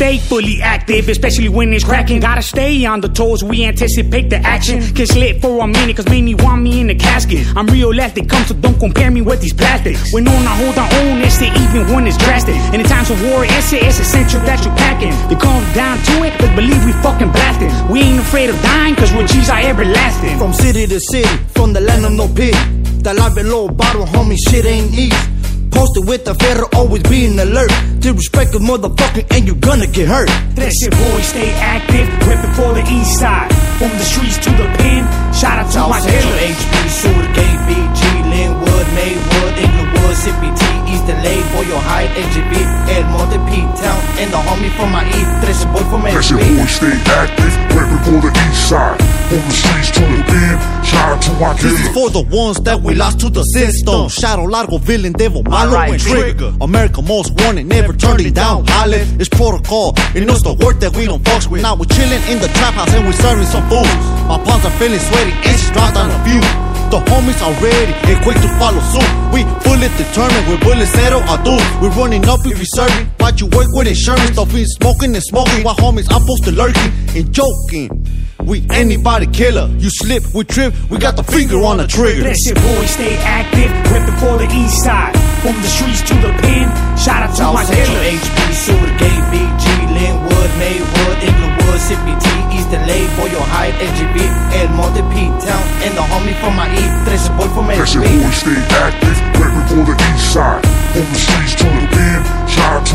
Stay fully active, especially when it's cracking. Gotta stay on the toes, we anticipate the action. Can slip for a minute, cause many want me in the casket. I'm real as they come, so don't compare me with these plastics. When on I hold our own, it's it even when it's drastic. In times of war, it's it, it's essential that you packing. It comes down to it, but believe we fucking blasting. We ain't afraid of dying, cause we're G's are everlasting. From city to city, from the land of no pity. That life below bottom, homie, shit ain't easy. Posted with the ferro, always being alert. Disrespect the motherfucking, and you gonna get hurt. Trece boys stay active, ripping for the east side. From the streets to the pen, shout out to South my Central, killers. HB, Seward, KBG, Lynwood, Maywood, and the homie from my E, Trece boy from That's your boy, stay active, reppin' for the east side. From the streets to the pen, shout out to my This is for the ones that we lost to the system. Shadow Largo, villain, devil, malo, Alright, and trigger. America most wanted, never turned it down. Pilot, it's protocol. It knows the word that we don't fucks with. Now we're chilling in the trap house and we're serving some food. My palms are feeling sweaty and she dropped on a few. The homies are ready and quick to follow suit. We fully determined, we're bullet settle our dudes. We're running up if you serving. Watch you work with insurance, stuff we smoking and smoking. While homies, I'm supposed to lurking and joking. We anybody killer. You slip, we trip, we got the finger on the trigger. Trece boys stay active, ripping for the east side. From the streets to the pen, shout out to South my Central, killers. HB, Seward, KBG, Lynwood, Maywood, Inglewood, CPT, Eastern Lake, Boyle Height, NGB, El Monte, P-Town, and the homie from my E, Trece boy from That's your boy, stay active, reppin' for the east side. From the streets to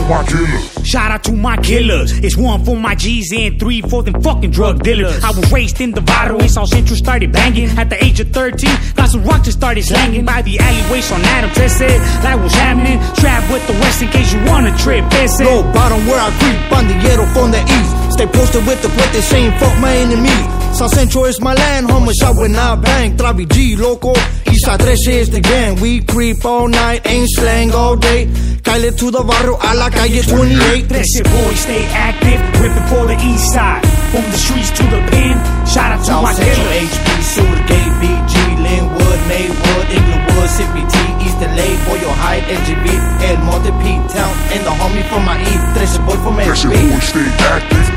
my killers. Shout out to my killers. It's one for my G's and three for them fucking drug dealers. I was raised in the Vado and South Central started banging. At the age of 13, got some rock just started slanging by the alleyways on Adam Trece. Like what's happening? Strapped with the West in case you wanna trip. Ese. Low bottom where I creep, on the bandillero from the east. Stay posted with the plate, saying fuck my enemy. South Central is my land, homicide when I bang. Travi G, loco. Eastside 13 is the gang. We creep all night, ain't slang all day. Kyle to the barrio, a la calle 28. Trece boy. stay active, ripping for the east side. From the streets to the pen, shout out to my South Central, killers. HB, Seward, KBG, Lynwood, Maywood, Inglewood, CPT, Eastern Lake, Boyle Height, NGB, El Monte, P-Town, and the homie from my E, Trece boy from That's your HB. boy, stay active,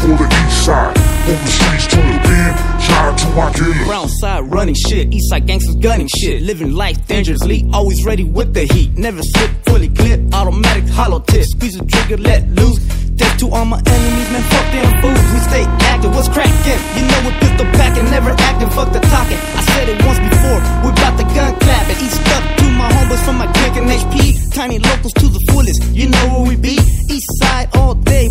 for the east side. From the streets to the pen, shout to my killers. Brown side running shit, east side gangsters gunning shit, living life dangerously, always ready with the heat, never slip, fully clip, automatic hollow tip, squeeze the trigger, let loose. Death to all my enemies, man, fuck them fools. We stay active, what's cracking? You know we pistol packing, never acting, fuck the talking. I said it once before, we bout the gun clapping. East up to my homies from my and HP, tiny locals to the fullest. You know where we be, east side all day,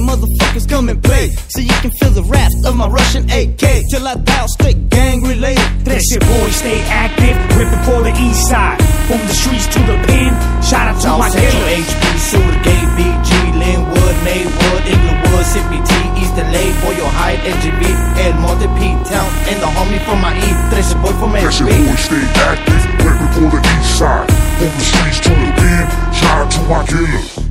come and play. So you can feel the raps of my Russian AK till I die straight gang related. Trece boy, stay active, ripping for the east side. From the streets to the pen, shout out to my Central, killers. HB, Seward, KBG, Lynwood, Maywood, Inglewood, CPT, Eastern Lake, Boyle Height, NGB, El Monte, P-Town, and the homie from my E, Trece boy from That's your HB. boy, stay active, reppin' for the east side. From the streets to the pen, shout out to my killers.